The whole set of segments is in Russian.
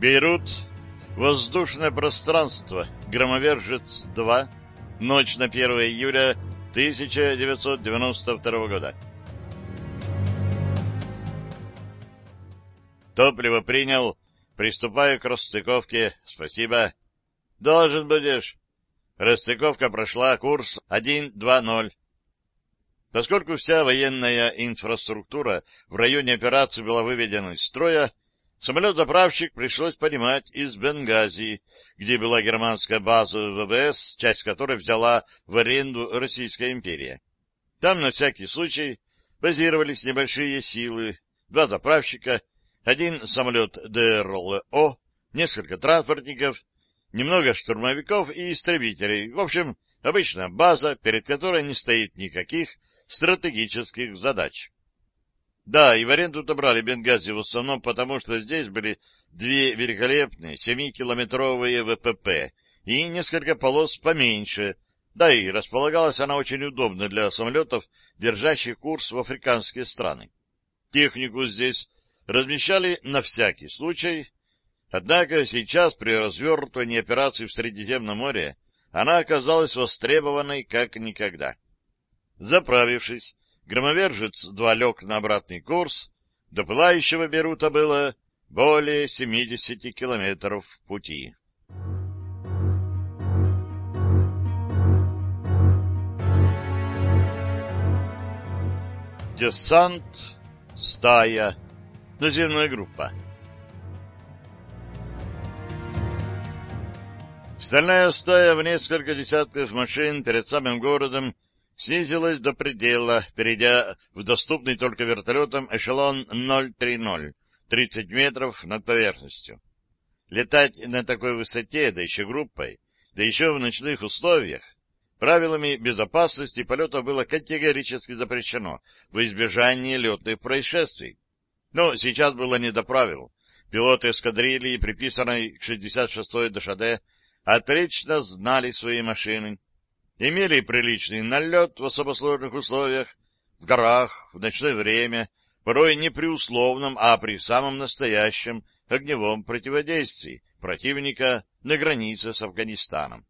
Бейрут. Воздушное пространство. Громовержец-2. Ночь на 1 июля 1992 года. Топливо принял. Приступаю к расстыковке. Спасибо. Должен будешь. Расстыковка прошла. Курс 1.2.0. Поскольку вся военная инфраструктура в районе операции была выведена из строя, самолет-заправщик пришлось поднимать из Бенгази, где была германская база ВВС, часть которой взяла в аренду Российская империя. Там на всякий случай базировались небольшие силы, два заправщика, один самолет ДРЛО, несколько транспортников, немного штурмовиков и истребителей. В общем, обычная база, перед которой не стоит никаких стратегических задач. Да, и в аренду-то брали Бенгази в основном потому, что здесь были две великолепные семикилометровые ВПП и несколько полос поменьше, да и располагалась она очень удобно для самолетов, держащих курс в африканские страны. Технику здесь размещали на всякий случай, однако сейчас при развертывании операций в Средиземном море она оказалась востребованной как никогда. Заправившись, громовержец-2 лег на обратный курс, до пылающего Берута было более 70 километров пути. Десант, стая, наземная группа. Стальная стая в несколько десятков машин перед самым городом снизилась до предела, перейдя в доступный только вертолетом эшелон 030, 30 метров над поверхностью. Летать на такой высоте, да еще группой, да еще в ночных условиях, правилами безопасности полета было категорически запрещено во избежание летных происшествий. Но сейчас было не до правил. Пилоты эскадрильи, приписанной к 66-й ДШД, отлично знали свои машины, имели приличный налет в особо сложных условиях, в горах, в ночное время, порой не при условном, а при самом настоящем огневом противодействии противника на границе с Афганистаном.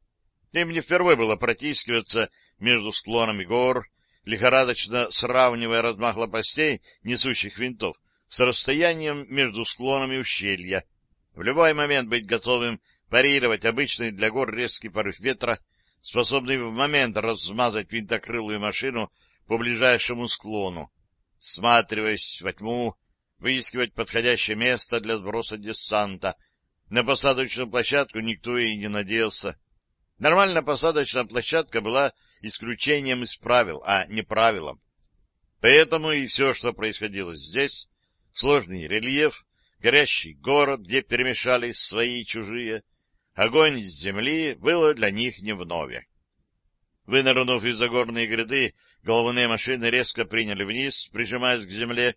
Им не впервые было протискиваться между склонами гор, лихорадочно сравнивая размах лопастей, несущих винтов, с расстоянием между склонами ущелья, в любой момент быть готовым парировать обычный для гор резкий порыв ветра способный в момент размазать винтокрылую машину по ближайшему склону, всматриваясь во тьму, выискивать подходящее место для сброса десанта. На посадочную площадку никто и не надеялся. Нормальная посадочная площадка была исключением из правил, а не правилом. Поэтому и все, что происходило здесь, сложный рельеф, горящий город, где перемешались свои и чужие, Огонь с земли было для них не вновь. Вынырнув из-за горной гряды, головные машины резко приняли вниз, прижимаясь к земле.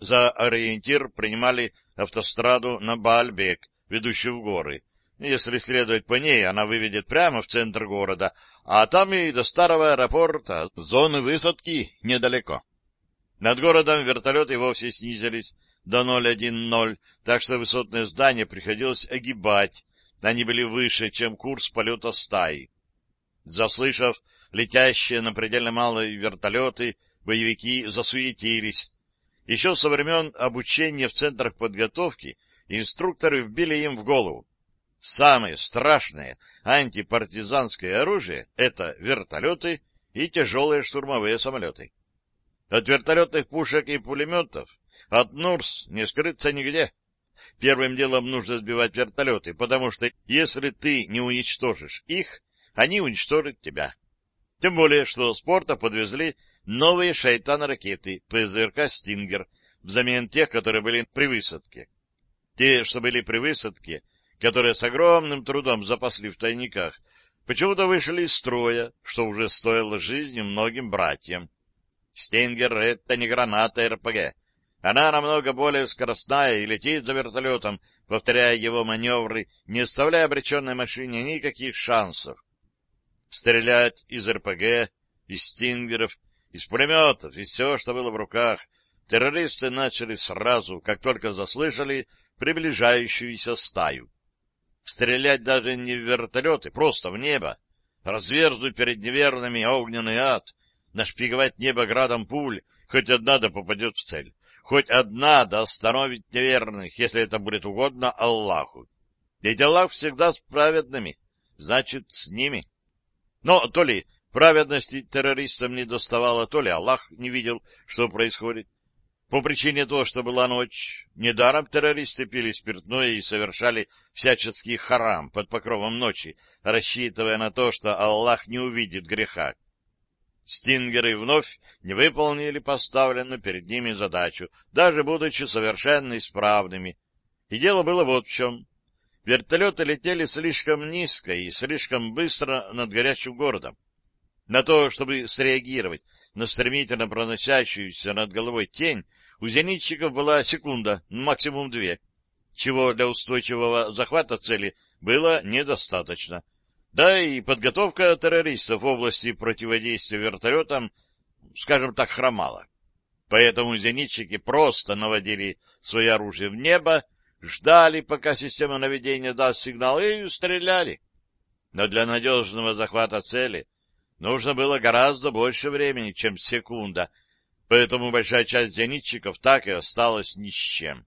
За ориентир принимали автостраду на Баальбек, ведущую в горы. Если следовать по ней, она выведет прямо в центр города, а там и до старого аэропорта, зоны высадки недалеко. Над городом вертолеты вовсе снизились до 0,10, так что высотное здание приходилось огибать, они были выше, чем курс полета стаи. Заслышав летящие на предельно малые вертолеты, боевики засуетились. Еще со времен обучения в центрах подготовки инструкторы вбили им в голову. Самое страшное антипартизанское оружие — это вертолеты и тяжелые штурмовые самолеты. От вертолетных пушек и пулеметов, от НУРС не скрыться нигде. Первым делом нужно сбивать вертолеты, потому что если ты не уничтожишь их, они уничтожат тебя. Тем более, что с порта подвезли новые шайтан-ракеты ПЗРК «Стингер» взамен тех, которые были при высадке. Те, что были при высадке, которые с огромным трудом запасли в тайниках, почему-то вышли из строя, что уже стоило жизни многим братьям. «Стингер» — это не граната РПГ, она намного более скоростная и летит за вертолетом, повторяя его маневры, не оставляя обреченной машине никаких шансов. Стрелять из РПГ, из стингеров, из пулеметов, из всего, что было в руках, террористы начали сразу, как только заслышали приближающуюся стаю. Стрелять даже не в вертолеты, просто в небо, разверзнуть перед неверными огненный ад, нашпиговать небо градом пуль, хоть одна да попадет в цель, хоть одна да остановит неверных, если это будет угодно Аллаху. Ведь Аллах всегда с праведными, значит, с ними. Но то ли праведности террористам не доставало, то ли Аллах не видел, что происходит. По причине того, что была ночь, недаром террористы пили спиртное и совершали всяческий харам под покровом ночи, рассчитывая на то, что Аллах не увидит греха. Стингеры вновь не выполнили поставленную перед ними задачу, даже будучи совершенно исправными. И дело было вот в чем. Вертолеты летели слишком низко и слишком быстро над горячим городом. На то, чтобы среагировать на стремительно проносящуюся над головой тень, у зенитчиков была секунда, максимум две, чего для устойчивого захвата цели было недостаточно. Да и подготовка террористов в области противодействия вертолетам, скажем так, хромала. Поэтому зенитчики просто наводили свое оружие в небо, ждали, пока система наведения даст сигнал, и стреляли. Но для надежного захвата цели нужно было гораздо больше времени, чем секунда — поэтому большая часть зенитчиков так и осталась ни с чем.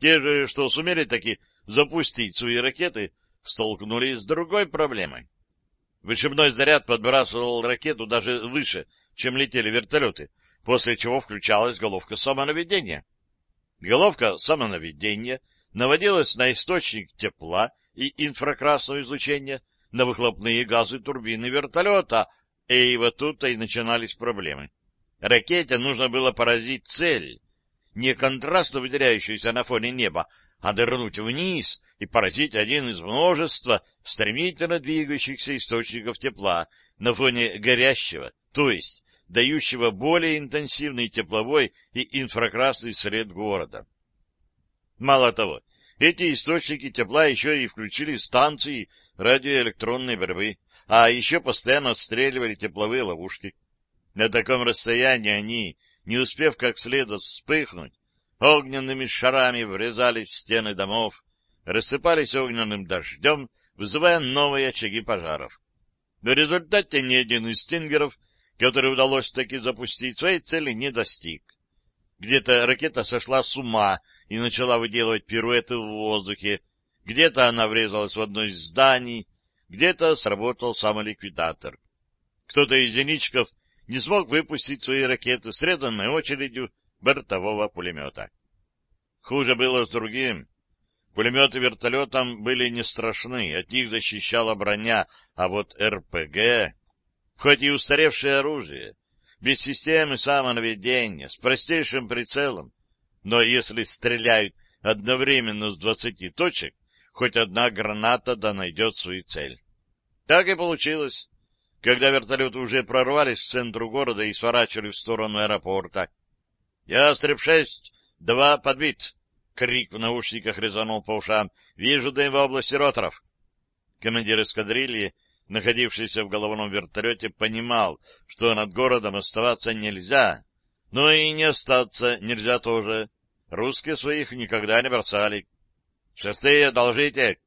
Те же, что сумели таки запустить свои ракеты, столкнулись с другой проблемой. Вышибной заряд подбрасывал ракету даже выше, чем летели вертолеты, после чего включалась головка самонаведения. Головка самонаведения наводилась на источник тепла и инфракрасного излучения, на выхлопные газы турбины вертолета, и вот тут-то и начинались проблемы. Ракете нужно было поразить цель, не контрастно выделяющуюся на фоне неба, а дырнуть вниз и поразить один из множества стремительно двигающихся источников тепла на фоне горящего, то есть дающего более интенсивный тепловой и инфракрасный след города. Мало того, эти источники тепла еще и включили станции радиоэлектронной борьбы, а еще постоянно отстреливали тепловые ловушки. На таком расстоянии они, не успев как следует вспыхнуть, огненными шарами врезались в стены домов, рассыпались огненным дождем, вызывая новые очаги пожаров. В результате ни один из стингеров, который удалось таки запустить, своей цели не достиг. Где-то ракета сошла с ума и начала выделывать пируэты в воздухе, где-то она врезалась в одно из зданий, где-то сработал самоликвидатор. Кто-то из зенитчиков не смог выпустить свои ракеты срезанной очередью бортового пулемета. Хуже было с другим. Пулеметы вертолетам были не страшны, от них защищала броня, а вот РПГ, хоть и устаревшее оружие, без системы самонаведения, с простейшим прицелом, но если стреляют одновременно с двадцати точек, хоть одна граната да найдет свою цель. Так и получилось когда вертолеты уже прорвались к центру города и сворачивали в сторону аэропорта. — Ястреб-6, два подбит! — крик в наушниках резанул по ушам. — Вижу дым в области роторов. Командир эскадрильи, находившийся в головном вертолете, понимал, что над городом оставаться нельзя, но и не остаться нельзя тоже. Русские своих никогда не бросали. — Шестые, должите!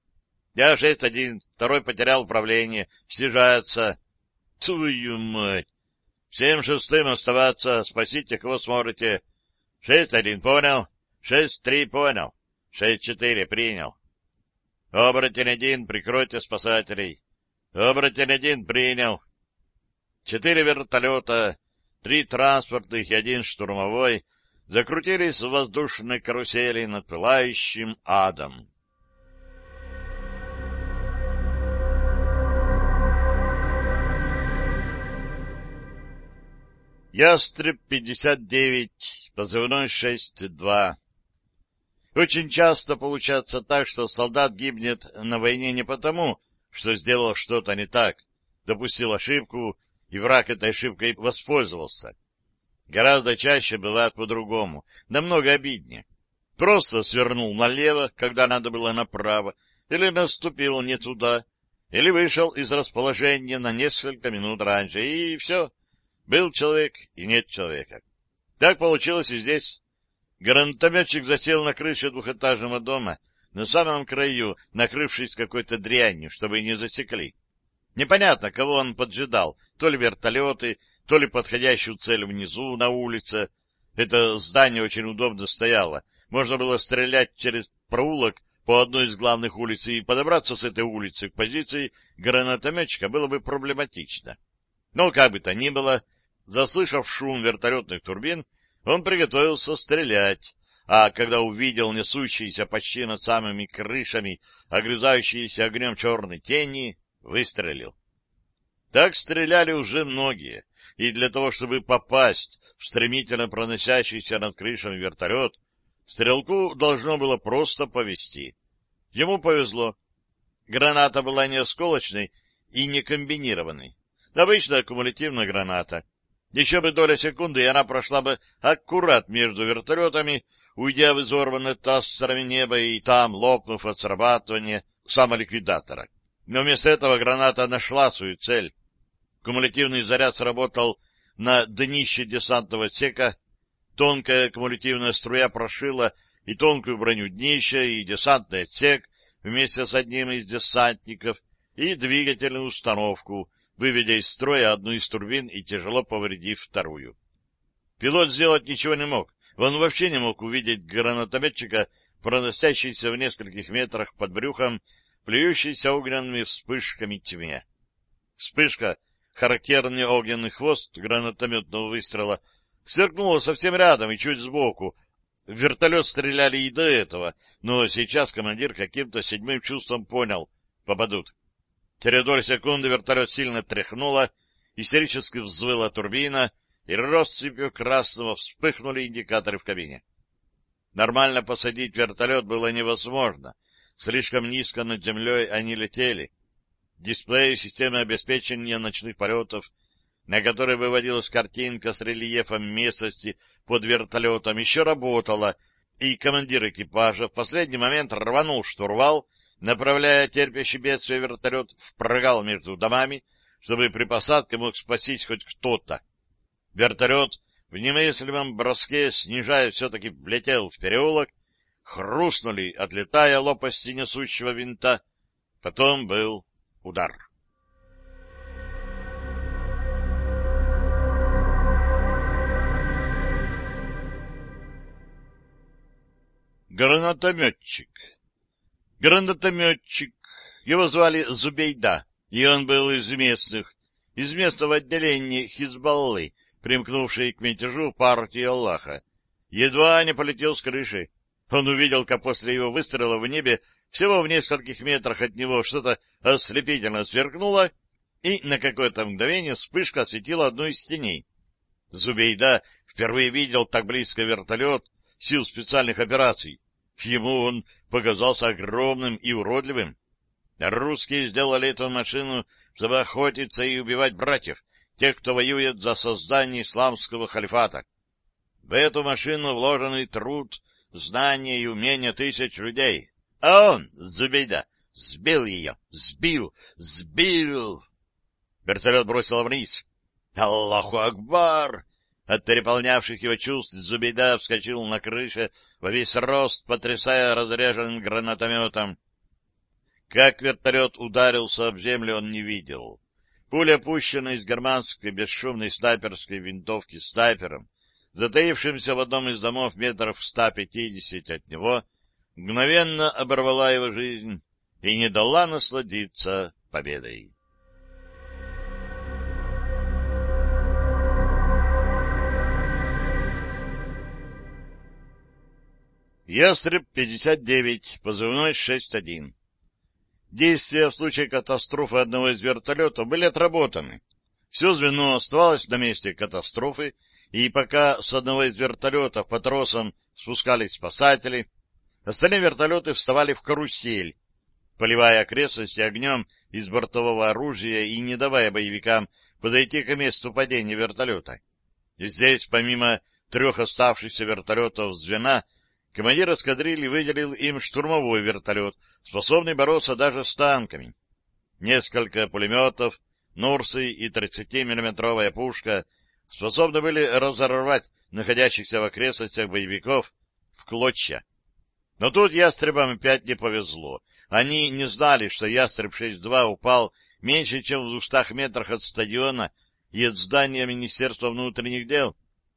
Я шесть один, второй потерял управление, снижается. Твою мать! Всем шестым оставаться, спасите, кого сможете. Шесть-один понял, шесть-три понял, шесть-четыре принял. Оборотень один, прикройте спасателей. Оборотень один принял. Четыре вертолета, три транспортных и один штурмовой закрутились в воздушной карусели над пылающим адом. Ястреб-59, позывной 6-2. Очень часто получается так, что солдат гибнет на войне не потому, что сделал что-то не так, допустил ошибку, и враг этой ошибкой воспользовался. Гораздо чаще бывает по-другому, намного обиднее. Просто свернул налево, когда надо было направо, или наступил не туда, или вышел из расположения на несколько минут раньше, и все — был человек и нет человека. Так получилось и здесь. Гранатометчик засел на крыше двухэтажного дома, на самом краю, накрывшись какой-то дрянью, чтобы не засекли. Непонятно, кого он поджидал, то ли вертолеты, то ли подходящую цель внизу, на улице. Это здание очень удобно стояло. Можно было стрелять через проулок по одной из главных улиц и подобраться с этой улицы к позиции гранатометчика было бы проблематично. Но, как бы то ни было, заслышав шум вертолетных турбин, он приготовился стрелять, а когда увидел несущиеся почти над самыми крышами, огрызающиеся огнем черной тени, выстрелил. Так стреляли уже многие, и для того, чтобы попасть в стремительно проносящийся над крышами вертолет, стрелку должно было просто повести. Ему повезло. Граната была не осколочной и не комбинированной. Обычная кумулятивная граната. Еще бы доля секунды, и она прошла бы аккурат между вертолетами, уйдя в изорванное тассерами небо и там, лопнув от срабатывания самоликвидатора. Но вместо этого граната нашла свою цель. Кумулятивный заряд сработал на днище десантного отсека, тонкая кумулятивная струя прошила и тонкую броню днища, и десантный отсек вместе с одним из десантников, и двигательную установку, выведя из строя одну из турбин и тяжело повредив вторую. Пилот сделать ничего не мог. Он вообще не мог увидеть гранатометчика, проносящийся в нескольких метрах под брюхом, плюющийся огненными вспышками тьме. Вспышка, характерный огненный хвост гранатометного выстрела, сверкнула совсем рядом и чуть сбоку. В вертолет стреляли и до этого, но сейчас командир каким-то седьмым чувством понял — попадут. Через секунды вертолет сильно тряхнуло, истерически взвыла турбина, и россыпью красного вспыхнули индикаторы в кабине. Нормально посадить вертолет было невозможно. Слишком низко над землей они летели. Дисплей системы обеспечения ночных полетов, на которой выводилась картинка с рельефом местности под вертолетом, еще работала, и командир экипажа в последний момент рванул штурвал, направляя терпящий бедствие вертолет в прогал между домами, чтобы при посадке мог спастись хоть кто-то. Вертолет в немыслимом броске, снижая, все-таки влетел в переулок, хрустнули, отлетая лопасти несущего винта. Потом был удар. Гранатометчик Гранатометчик. Его звали Зубейда, и он был из местных, из местного отделения Хизбаллы, примкнувшей к мятежу партии Аллаха. Едва не полетел с крыши. Он увидел, как после его выстрела в небе всего в нескольких метрах от него что-то ослепительно сверкнуло, и на какое-то мгновение вспышка осветила одну из теней. Зубейда впервые видел так близко вертолет сил специальных операций. Ему он показался огромным и уродливым. Русские сделали эту машину, чтобы охотиться и убивать братьев, тех, кто воюет за создание исламского халифата. В эту машину вложенный труд, знания и умения тысяч людей. А он, Зубейда, сбил ее, сбил, сбил. Вертолет бросил вниз. Аллаху Акбар! От переполнявших его чувств Зубейда вскочил на крыше во весь рост, потрясая разряженным гранатометом. Как вертолет ударился об землю, он не видел. Пуля, пущенная из германской бесшумной снайперской винтовки снайпером, затаившимся в одном из домов метров в ста пятьдесят от него, мгновенно оборвала его жизнь и не дала насладиться победой. Ястреб-59, позывной 6-1. Действия в случае катастрофы одного из вертолетов были отработаны. Все звено оставалось на месте катастрофы, и пока с одного из вертолетов по тросам спускались спасатели, остальные вертолеты вставали в карусель, поливая окрестности огнем из бортового оружия и не давая боевикам подойти к месту падения вертолета. Здесь, помимо трех оставшихся вертолетов звена, командир эскадрильи выделил им штурмовой вертолет, способный бороться даже с танками. Несколько пулеметов, Нурсы и 30-миллиметровая пушка способны были разорвать находящихся в окрестностях боевиков в клочья. Но тут ястребам опять не повезло. Они не знали, что ястреб-6-2 упал меньше, чем в двухстах метрах от стадиона и от здания Министерства внутренних дел,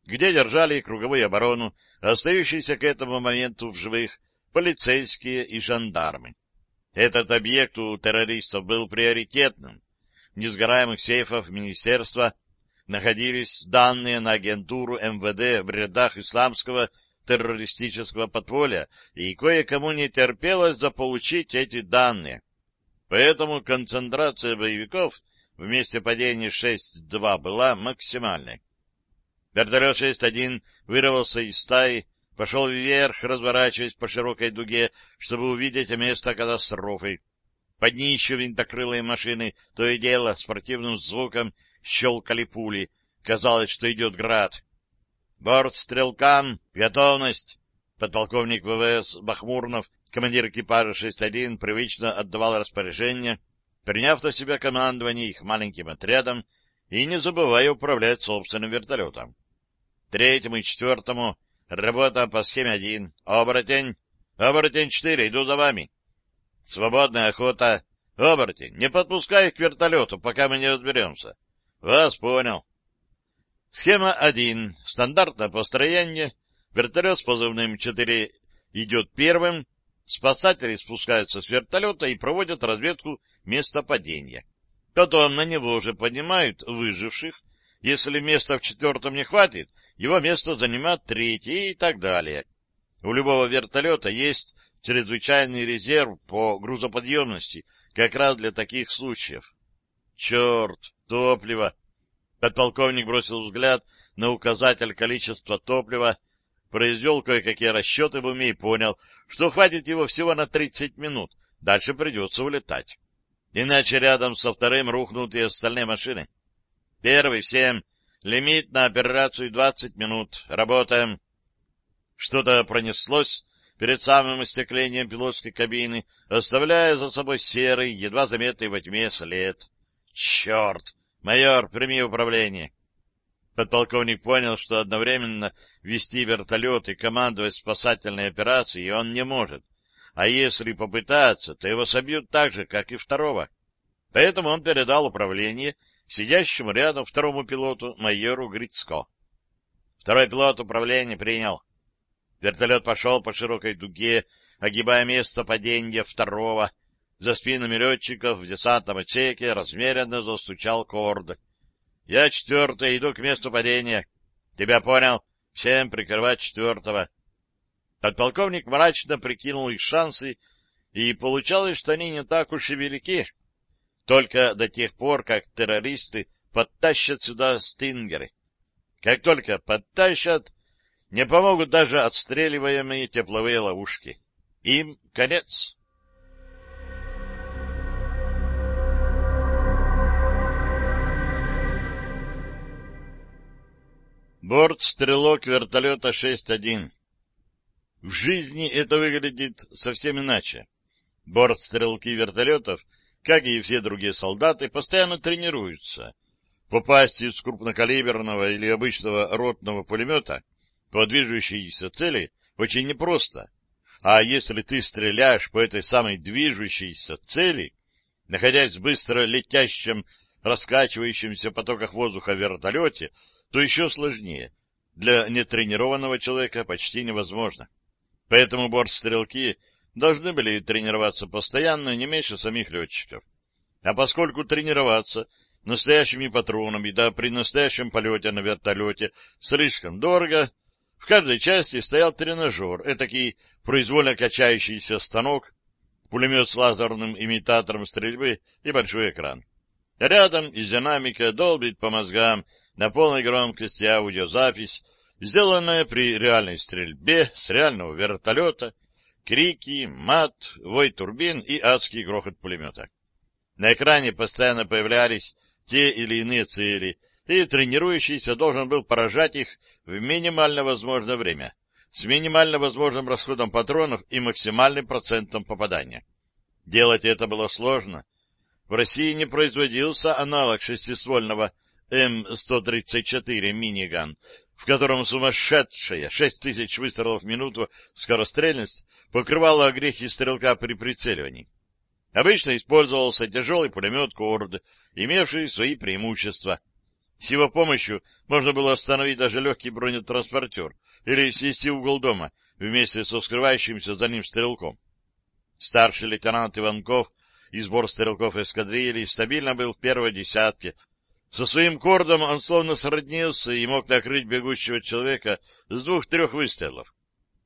где держали круговую оборону, остающиеся к этому моменту в живых полицейские и жандармы. Этот объект у террористов был приоритетным. В несгораемых сейфах министерства находились данные на агентуру МВД в рядах исламского террористического подполья, и кое-кому не терпелось заполучить эти данные. Поэтому концентрация боевиков в месте падения 6-2 была максимальной. Вертолет 6-1 вырвался из стаи, пошел вверх, разворачиваясь по широкой дуге, чтобы увидеть место катастрофы. Под днищу винтокрылой машины то и дело с противным звуком щелкали пули. Казалось, что идет град. Борт стрелкам, готовность. Подполковник ВВС Бахмурнов, командир экипажа 6-1, привычно отдавал распоряжение, приняв на себя командование их маленьким отрядом и не забывая управлять собственным вертолетом. Третьему и четвертому работа по схеме 1. Оборотень. Оборотень 4, иду за вами. Свободная охота. Оборотень, не подпускай к вертолету, пока мы не разберемся. Вас понял. Схема 1. Стандартное построение. Вертолет с позывным 4 идет первым. Спасатели спускаются с вертолета и проводят разведку места падения. Потом на него уже поднимают выживших. Если места в четвертом не хватит, его место занимает третий и так далее. У любого вертолета есть чрезвычайный резерв по грузоподъемности, как раз для таких случаев. Черт, топливо! Подполковник бросил взгляд на указатель количества топлива, произвел кое-какие расчеты в уме и понял, что хватит его всего на 30 минут, дальше придется улетать. Иначе рядом со вторым рухнут и остальные машины. Первый — всем. Лимит на операцию 20 минут. Работаем. Что-то пронеслось перед самым остеклением пилотской кабины, оставляя за собой серый, едва заметный во тьме след. Черт! «Майор, прими управление». Подполковник понял, что одновременно вести вертолет и командовать спасательной операцией он не может, а если попытаться, то его собьют так же, как и второго. Поэтому он передал управление сидящему рядом второму пилоту, майору Грицко. Второй пилот управление принял. Вертолет пошел по широкой дуге, огибая место падения второго, за спинами летчиков в десантном отсеке размеренно застучал корд. — Я четвертый, иду к месту падения. — Тебя понял. Всем прикрывать четвертого. Подполковник мрачно прикинул их шансы, и получалось, что они не так уж и велики. Только до тех пор, как террористы подтащат сюда стингеры. Как только подтащат, не помогут даже отстреливаемые тепловые ловушки. Им конец. Борт-стрелок вертолета 6-1. В жизни это выглядит совсем иначе. Борт-стрелки вертолетов, как и все другие солдаты, постоянно тренируются. Попасть из крупнокалиберного или обычного ротного пулемета по движущейся цели очень непросто. А если ты стреляешь по этой самой движущейся цели, находясь в быстро летящем, раскачивающемся потоках воздуха вертолете, то еще сложнее. Для нетренированного человека почти невозможно. Поэтому бортстрелки должны были тренироваться постоянно, не меньше самих летчиков. А поскольку тренироваться настоящими патронами, да при настоящем полете на вертолете слишком дорого, в каждой части стоял тренажер, этакий произвольно качающийся станок, пулемет с лазерным имитатором стрельбы и большой экран. Рядом из динамика долбит по мозгам на полной громкости аудиозапись, сделанная при реальной стрельбе с реального вертолета, крики, мат, вой турбин и адский грохот пулемета. На экране постоянно появлялись те или иные цели, и тренирующийся должен был поражать их в минимально возможное время, с минимально возможным расходом патронов и максимальным процентом попадания. Делать это было сложно. В России не производился аналог шестиствольного М-134 миниган, в котором сумасшедшая шесть тысяч выстрелов в минуту скорострельность покрывала огрехи стрелка при прицеливании. Обычно использовался тяжелый пулемет «Корд», имевший свои преимущества. С его помощью можно было остановить даже легкий бронетранспортер или снести угол дома вместе со скрывающимся за ним стрелком. Старший лейтенант Иванков и сбор стрелков эскадрильи стабильно был в первой десятке. Со своим кордом он словно сроднился и мог накрыть бегущего человека с двух-трех выстрелов.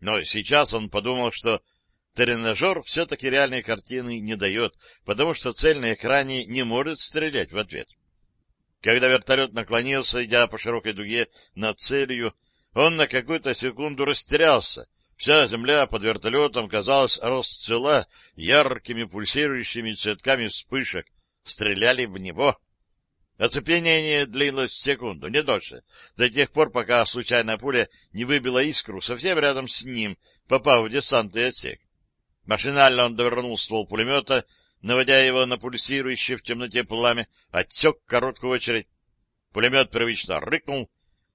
Но сейчас он подумал, что тренажер все-таки реальной картины не дает, потому что цель на экране не может стрелять в ответ. Когда вертолет наклонился, идя по широкой дуге над целью, он на какую-то секунду растерялся. Вся земля под вертолетом, казалось, расцвела яркими пульсирующими цветками вспышек. Стреляли в него. Оцепенение длилось секунду, не дольше, до тех пор, пока случайная пуля не выбила искру совсем рядом с ним, попав в десантный отсек. Машинально он довернул ствол пулемета, наводя его на пульсирующее в темноте пламя, отсек короткую очередь. Пулемет привычно рыкнул,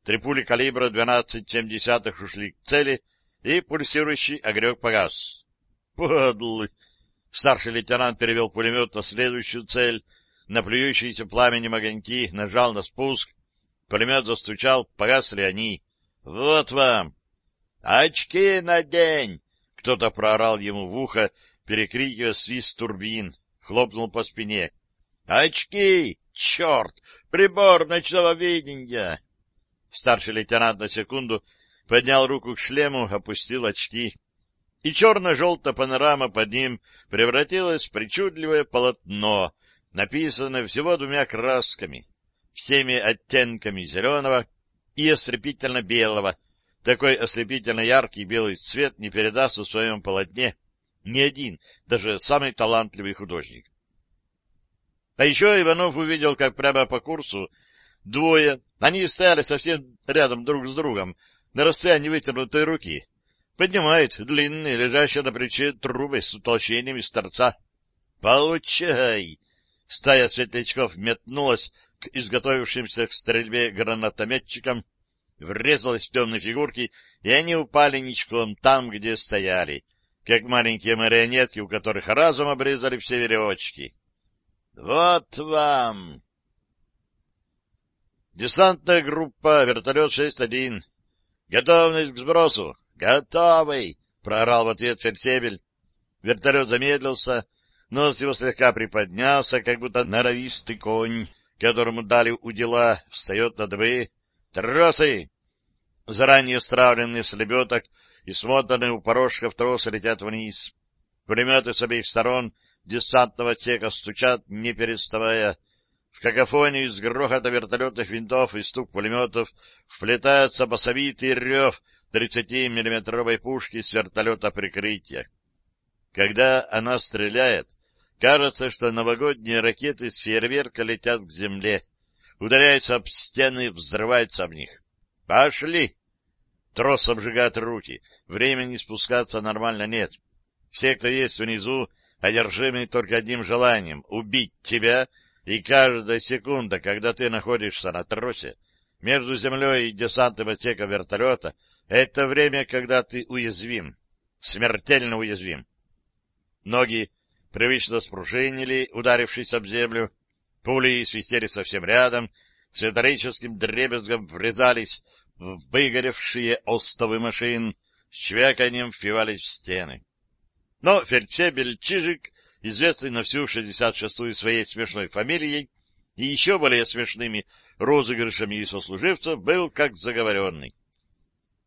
три пули калибра 12,7 ушли к цели, и пульсирующий огрек погас. «Подлый!» Старший лейтенант перевел пулемет на следующую цель, на плюющиеся пламенем огоньки, нажал на спуск. Пулемет застучал, погасли они. «Вот вам!» «Очки надень!» Кто-то проорал ему в ухо, перекрикивая свист турбин, хлопнул по спине. «Очки! Черт! Прибор ночного видения!» Старший лейтенант на секунду поднял руку к шлему, опустил очки. И черно-желтая панорама под ним превратилась в причудливое полотно, написанное всего двумя красками, всеми оттенками зеленого и ослепительно-белого. Такой ослепительно яркий белый цвет не передаст в своем полотне ни один, даже самый талантливый художник. А еще Иванов увидел, как прямо по курсу двое, они стояли совсем рядом друг с другом, на расстоянии вытянутой руки, поднимают длинные, лежащие на плече трубы с утолщениями с торца. «Получай!» Стая светлячков метнулась к изготовившимся к стрельбе гранатометчикам, врезалась в темные фигурки, и они упали ничком там, где стояли, как маленькие марионетки, у которых разом обрезали все веревочки. «Вот вам!» Десантная группа, вертолет 6-1. Готовность к сбросу. Готовый! Проорал в ответ фельдсебель. Вертолет замедлился, нос его слегка приподнялся, как будто норовистый конь, которому дали удила, встает на дыбы. Тросы! Заранее стравленные с лебедок и смотанные у порожков тросы летят вниз. Пулеметы с обеих сторон десантного отсека стучат, не переставая. В какофонию из грохота вертолетных винтов и стук пулеметов вплетается басовитый рев 30-миллиметровой пушки с вертолета прикрытия. Когда она стреляет, кажется, что новогодние ракеты с фейерверка летят к земле, ударяются об стены, взрываются об них. «Пошли!» Трос обжигает руки, времени спускаться нормально нет. Все, кто есть внизу, одержимы только одним желанием — убить тебя, и каждая секунда, когда ты находишься на тросе, между землей и десантным отсеком вертолета, это время, когда ты уязвим, смертельно уязвим. Ноги привычно спружинили, ударившись об землю, пули свистели совсем рядом, с металлическим дребезгом врезались в выгоревшие остовы машин, с чвяканием впивались в стены. Но фельдфебель Чижик, известный на всю 66-ю своей смешной фамилией и еще более смешными розыгрышами и сослуживцев, был как заговоренный.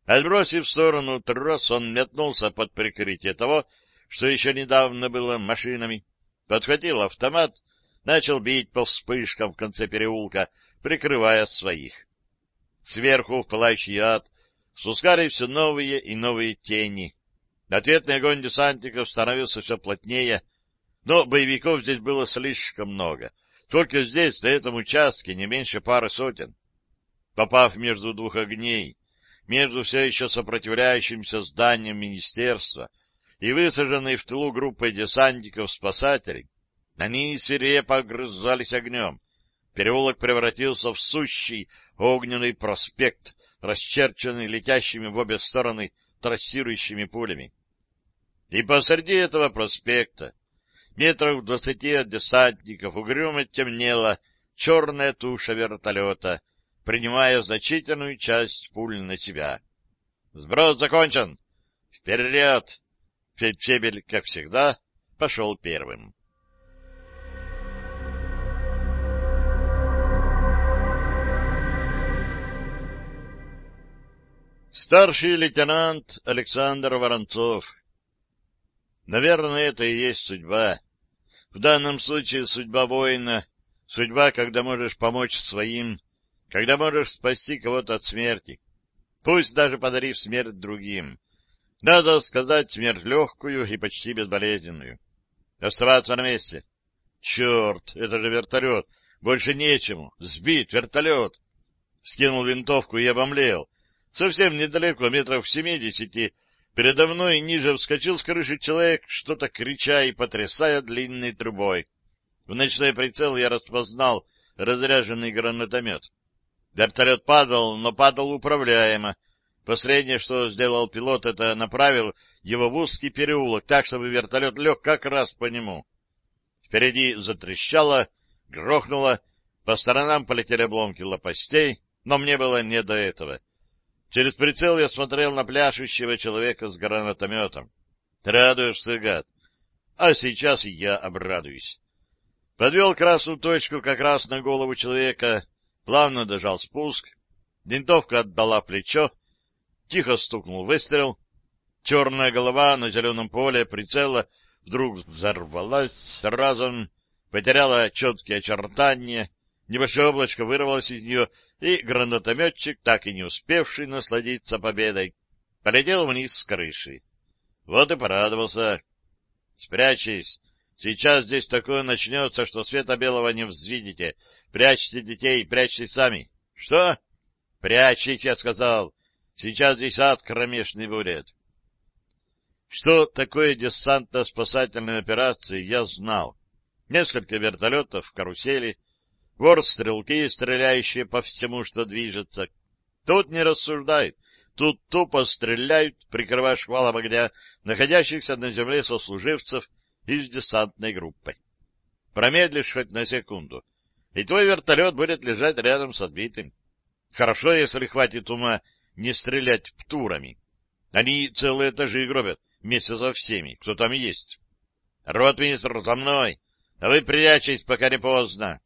Отбросив в сторону трос, он метнулся под прикрытие того, что еще недавно было машинами, подхватил автомат, начал бить по вспышкам в конце переулка, прикрывая своих. Сверху в пылающий ад спускались все новые и новые тени. Ответный огонь десантников становился все плотнее, но боевиков здесь было слишком много. Только здесь, на этом участке, не меньше пары сотен. Попав между двух огней, между все еще сопротивляющимся зданием министерства и высаженной в тылу группой десантников-спасателей, они свирепо огрызались огнем. Переулок превратился в сущий огненный проспект, расчерченный летящими в обе стороны трассирующими пулями. И посреди этого проспекта, метров в двадцати от десантников, угрюмо темнела черная туша вертолета, принимая значительную часть пуль на себя. «Сброс закончен! Вперед!» Фельдфебель, как всегда, пошел первым. Старший лейтенант Александр Воронцов. Наверное, это и есть судьба. В данном случае судьба воина, судьба, когда можешь помочь своим, когда можешь спасти кого-то от смерти, пусть даже подарив смерть другим. Надо сказать, смерть легкую и почти безболезненную. Оставаться на месте. Черт, это же вертолет. Больше нечему. Сбит вертолет. Скинул винтовку и обомлел. Совсем недалеко, метров в семидесяти, передо мной ниже вскочил с крыши человек, что-то крича и потрясая длинной трубой. В ночной прицел я распознал разряженный гранатомет. Вертолет падал, но падал управляемо. Последнее, что сделал пилот, это направил его в узкий переулок, так, чтобы вертолет лег как раз по нему. Впереди затрещало, грохнуло, по сторонам полетели обломки лопастей, но мне было не до этого. Через прицел я смотрел на пляшущего человека с гранатометом. Радуешься, гад. А сейчас я обрадуюсь. Подвел красную точку как раз на голову человека, плавно дожал спуск, винтовка отдала плечо, тихо стукнул выстрел, черная голова на зеленом поле прицела вдруг взорвалась разом, потеряла четкие очертания, небольшое облачко вырвалось из нее, и гранатометчик, так и не успевший насладиться победой, полетел вниз с крыши. Вот и порадовался. Спрячьтесь, сейчас здесь такое начнется, что света белого не взвидите. Прячьте детей, прячьтесь сами. Что? Прячьтесь, я сказал. Сейчас здесь ад кромешный будет. Что такое десантно-спасательная операция, я знал. Несколько вертолетов, карусели, вор-стрелки, стреляющие по всему, что движется. Тут не рассуждают, тут тупо стреляют, прикрывая шквалом огня находящихся на земле сослуживцев из десантной группы. Промедлишь хоть на секунду, и твой вертолет будет лежать рядом с отбитым. Хорошо, если хватит ума не стрелять птурами. Они целые этажи гробят вместе со всеми, кто там есть. Ротмистр, за мной! А вы прячетесь, пока не поздно.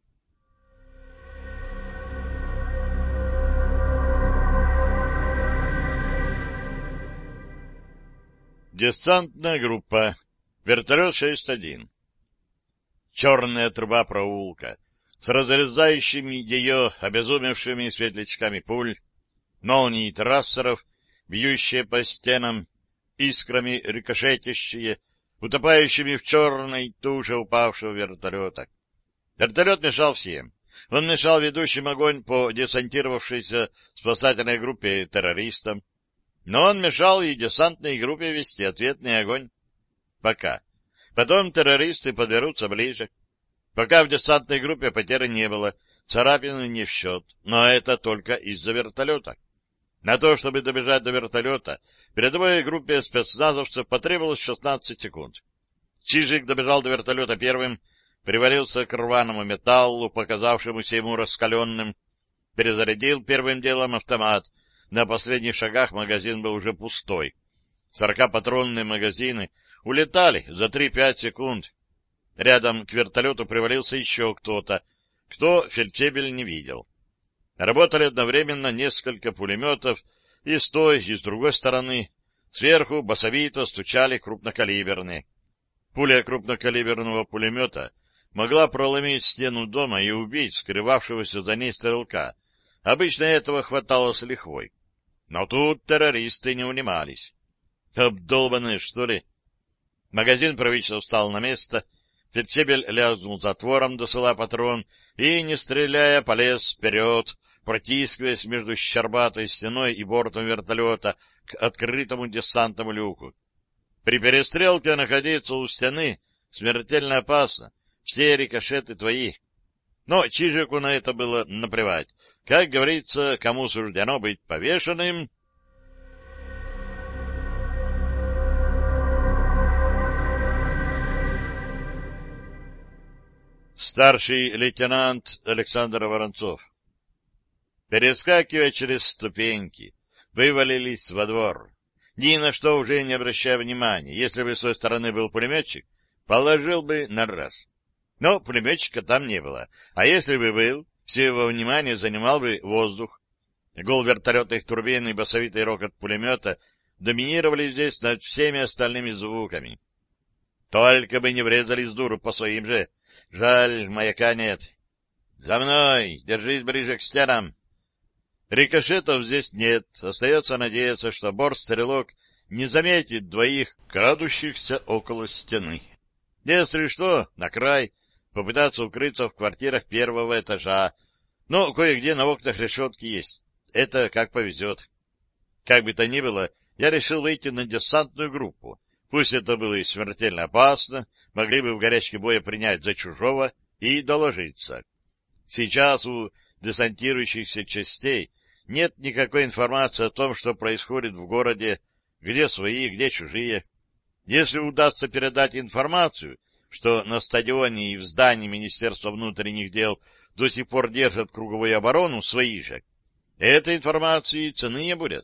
Десантная группа. Вертолет 6-1. Черная труба проулка с разрезающими ее обезумевшими светлячками пуль, молнии трассеров, бьющие по стенам, искрами рикошетящие, утопающими в черной туше упавшего вертолета. Вертолет мешал всем. Он мешал ведущим огонь по десантировавшейся спасательной группе террористам, но он мешал и десантной группе вести ответный огонь. Пока. Потом террористы подберутся ближе. Пока в десантной группе потери не было, царапины не в счет, но это только из-за вертолета. На то, чтобы добежать до вертолета, передовой группе спецназовцев потребовалось 16 секунд. Чижик добежал до вертолета первым, привалился к рваному металлу, показавшемуся ему раскаленным, перезарядил первым делом автомат. На последних шагах магазин был уже пустой. Сорокапатронные магазины улетали за 3-5 секунд. Рядом к вертолету привалился еще кто-то, кто фельдфебель не видел. Работали одновременно несколько пулеметов и с той, и с другой стороны. Сверху басовито стучали крупнокалиберные. Пуля крупнокалиберного пулемета могла проломить стену дома и убить скрывавшегося за ней стрелка. Обычно этого хватало с лихвой. Но тут террористы не унимались. Обдолбанные, что ли? Магазин привычно встал на место, Фельдфебель лязнул затвором, досыла патрон, и, не стреляя, полез вперед, протискиваясь между щербатой стеной и бортом вертолета к открытому десантному люку. При перестрелке находиться у стены смертельно опасно. Все рикошеты твои. Но Чижику на это было наплевать. Как говорится, кому суждено быть повешенным... Старший лейтенант Александр Воронцов. Перескакивая через ступеньки, вывалились во двор. Ни на что уже не обращая внимания. Если бы с той стороны был пулеметчик, положил бы на раз. Но пулеметчика там не было. А если бы был, все его внимание занимал бы воздух. Гул вертолетных турбин и басовитый рокот пулемета доминировали здесь над всеми остальными звуками. Только бы не врезались дуру по своим же. Жаль, маяка нет. За мной! Держись ближе к стенам! Рикошетов здесь нет. Остается надеяться, что борт-стрелок не заметит двоих крадущихся около стены. Если что, на край, попытаться укрыться в квартирах первого этажа. Но кое-где на окнах решетки есть. Это как повезет. Как бы то ни было, я решил выйти на десантную группу. Пусть это было и смертельно опасно, могли бы в горячке боя принять за чужого и доложиться. Сейчас у десантирующихся частей нет никакой информации о том, что происходит в городе, где свои, где чужие. Если удастся передать информацию, что на стадионе и в здании Министерства внутренних дел до сих пор держат круговую оборону свои же, этой информации цены не будет.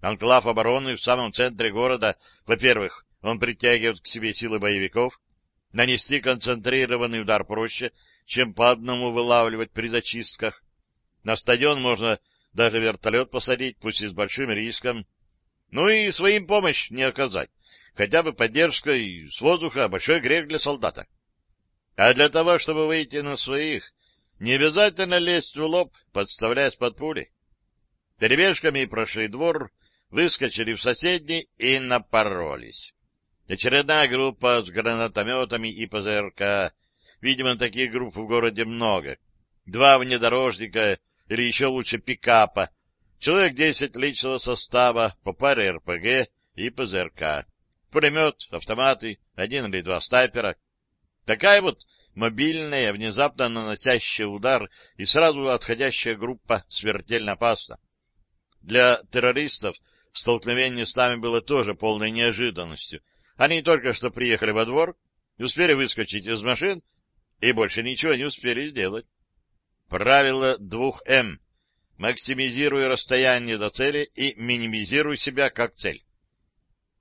Анклав обороны в самом центре города, во-первых, он притягивает к себе силы боевиков, нанести концентрированный удар проще, чем по одному вылавливать при зачистках. На стадион можно даже вертолет посадить, пусть и с большим риском. Ну и своим помощь не оказать. Хотя бы поддержкой с воздуха большой грех для солдата. А для того, чтобы выйти на своих, не обязательно лезть в лоб, подставляясь под пули. Перебежками прошли двор, выскочили в соседний и напоролись. Очередная группа с гранатометами и ПЗРК. Видимо, таких групп в городе много. Два внедорожника или еще лучше пикапа, человек десять личного состава, по паре РПГ и ПЗРК, пулемет, автоматы, один или два снайпера. Такая вот мобильная, внезапно наносящая удар и сразу отходящая группа смертельно опасна. Для террористов столкновение с нами было тоже полной неожиданностью. Они только что приехали во двор, успели выскочить из машин и больше ничего не успели сделать. Правило двух М. Максимизируй расстояние до цели и минимизируй себя как цель.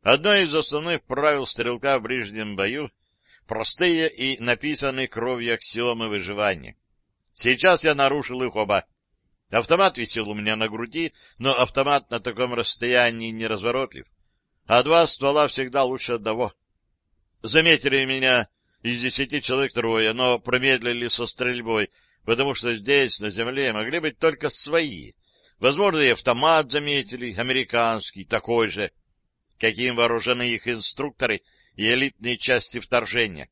Одно из основных правил стрелка в ближнем бою — простые и написанные кровью аксиомы выживания. Сейчас я нарушил их оба. Автомат висел у меня на груди, но автомат на таком расстоянии не разворотлив. А два ствола всегда лучше одного. Заметили меня из десяти человек трое, но промедлили со стрельбой — потому что здесь, на земле, могли быть только свои. Возможно, и автомат заметили, американский, такой же, каким вооружены их инструкторы и элитные части вторжения.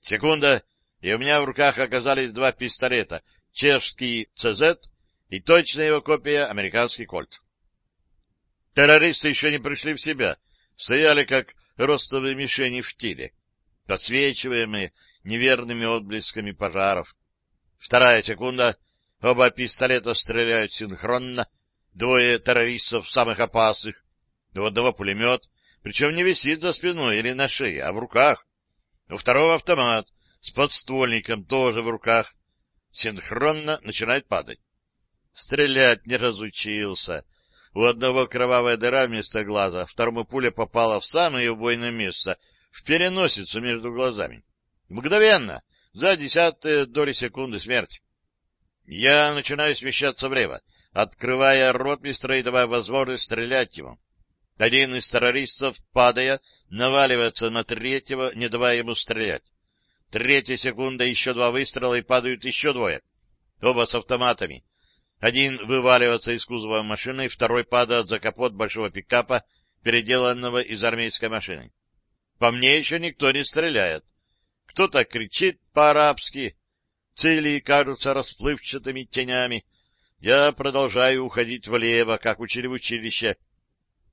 Секунда, и у меня в руках оказались два пистолета, чешский ЦЗ и точная его копия, американский Кольт. Террористы еще не пришли в себя, стояли как ростовые мишени в штиле, подсвечиваемые неверными отблесками пожаров. Вторая секунда. Оба пистолета стреляют синхронно. Двое террористов самых опасных. У одного пулемет, причем не висит за спиной или на шее, а в руках. У второго автомат с подствольником тоже в руках. Синхронно начинает падать. Стрелять не разучился. У одного кровавая дыра вместо глаза, второму пуля попала в самое убойное место, в переносицу между глазами. Мгновенно! За десятые доли секунды смерть. Я начинаю смещаться влево, открывая рот мистера и давая возможность стрелять ему. Один из террористов, падая, наваливается на третьего, не давая ему стрелять. Третья секунда, еще два выстрела, и падают еще двое. Оба с автоматами. Один вываливается из кузова машины, второй падает за капот большого пикапа, переделанного из армейской машины. По мне еще никто не стреляет. Кто-то кричит по-арабски. Цели кажутся расплывчатыми тенями. Я продолжаю уходить влево, как учили в училище.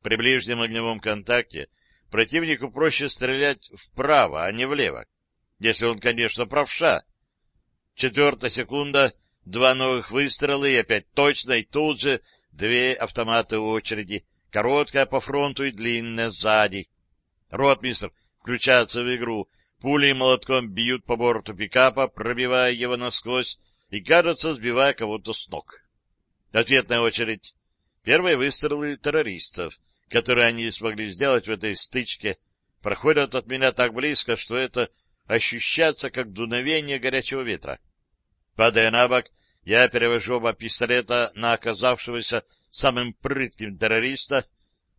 При ближнем огневом контакте противнику проще стрелять вправо, а не влево, если он, конечно, правша. Четвертая секунда, два новых выстрела и опять точно, и тут же две автоматы очереди, короткая по фронту и длинная сзади. Ротмистр включается в игру, пули молотком бьют по борту пикапа, пробивая его насквозь и, кажется, сбивая кого-то с ног. Ответная очередь. Первые выстрелы террористов, которые они смогли сделать в этой стычке, проходят от меня так близко, что это ощущается как дуновение горячего ветра. Падая на бок, я перевожу оба пистолета на оказавшегося самым прытким террориста.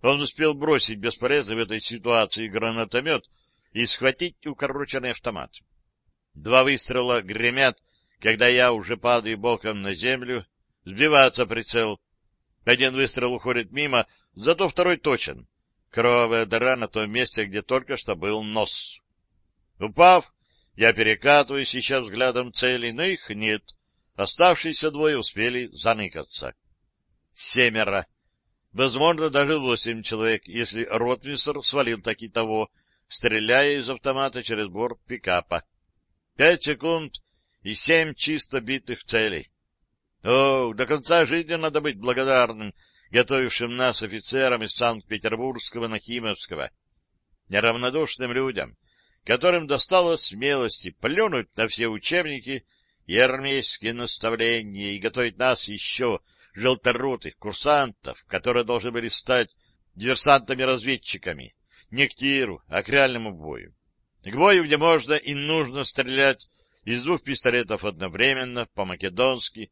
Он успел бросить бесполезно в этой ситуации гранатомет и схватить укороченный автомат. Два выстрела гремят, когда я уже падаю боком на землю, сбивается прицел. Один выстрел уходит мимо, зато второй точен. Кровавая дыра на том месте, где только что был нос. Упав, я перекатываю сейчас взглядом цели, но их нет. Оставшиеся двое успели заныкаться. Семеро. Возможно, даже восемь человек, если ротмистр свалил таки того, стреляя из автомата через борт пикапа. Пять секунд и семь чисто битых целей. О, до конца жизни надо быть благодарным готовившим нас офицерам из Санкт-Петербургского Нахимовского, неравнодушным людям, которым досталось смелости плюнуть на все учебники и армейские наставления и готовить нас еще, желторотых курсантов, которые должны были стать диверсантами-разведчиками, не к тиру, а к реальному бою. К бою, где можно и нужно стрелять из двух пистолетов одновременно, по-македонски,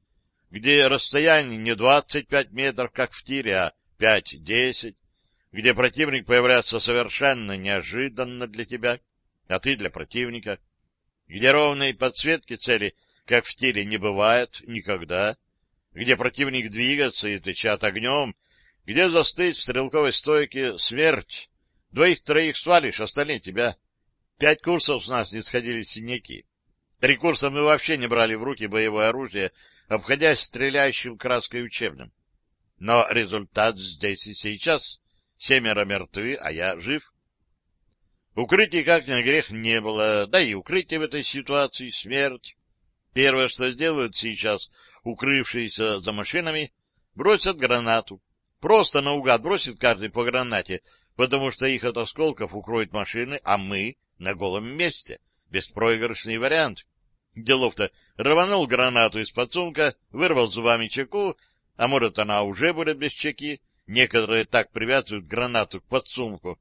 где расстояние не 25 метров, как в тире, а 5-10, где противник появляется совершенно неожиданно для тебя, а ты для противника, где ровной подсветки цели, как в тире, не бывает никогда, где противник двигается и отвечает огнем, где застыть в стрелковой стойке смерть, двоих-троих свалишь, остальные тебя. Пять курсов с нас не сходили синяки. Три курса мы вообще не брали в руки боевое оружие, обходясь стреляющим краской учебным. Но результат здесь и сейчас. Семеро мертвы, а я жив. Укрытий как на грех не было, да и укрытие в этой ситуации — смерть. Первое, что сделают сейчас укрывшиеся за машинами, бросят гранату. Просто наугад бросит каждый по гранате, потому что их от осколков укроют машины, а мы на голом месте. Беспроигрышный вариант. Делов-то рванул гранату из подсумка, вырвал зубами чеку, а может, она уже будет без чеки. Некоторые так привязывают гранату к подсумку,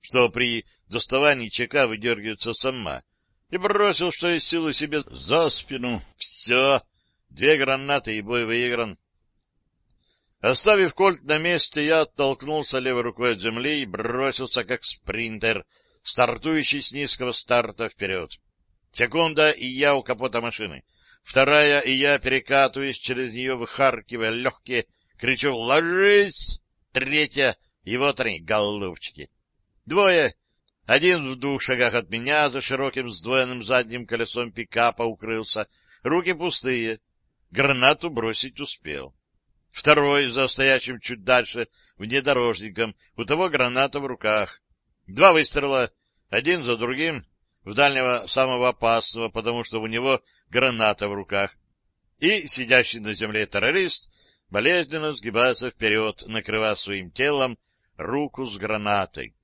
что при доставании чека выдергивается сама. И бросил, что из силы себе за спину. Все. Две гранаты и бой выигран. Оставив кольт на месте, я оттолкнулся левой рукой от земли и бросился, как спринтер, стартующий с низкого старта вперед. Секунда, и я у капота машины. Вторая, и я перекатываюсь через нее, выхаркивая легкие, кричу «Ложись!» Третья, и вот они, голубчики. Двое. Один в двух шагах от меня, за широким сдвоенным задним колесом пикапа укрылся. Руки пустые. Гранату бросить успел. Второй, за стоящим чуть дальше, внедорожником, у того граната в руках. Два выстрела, один за другим, в дальнего самого опасного, потому что у него граната в руках. И сидящий на земле террорист болезненно сгибается вперед, накрывая своим телом руку с гранатой.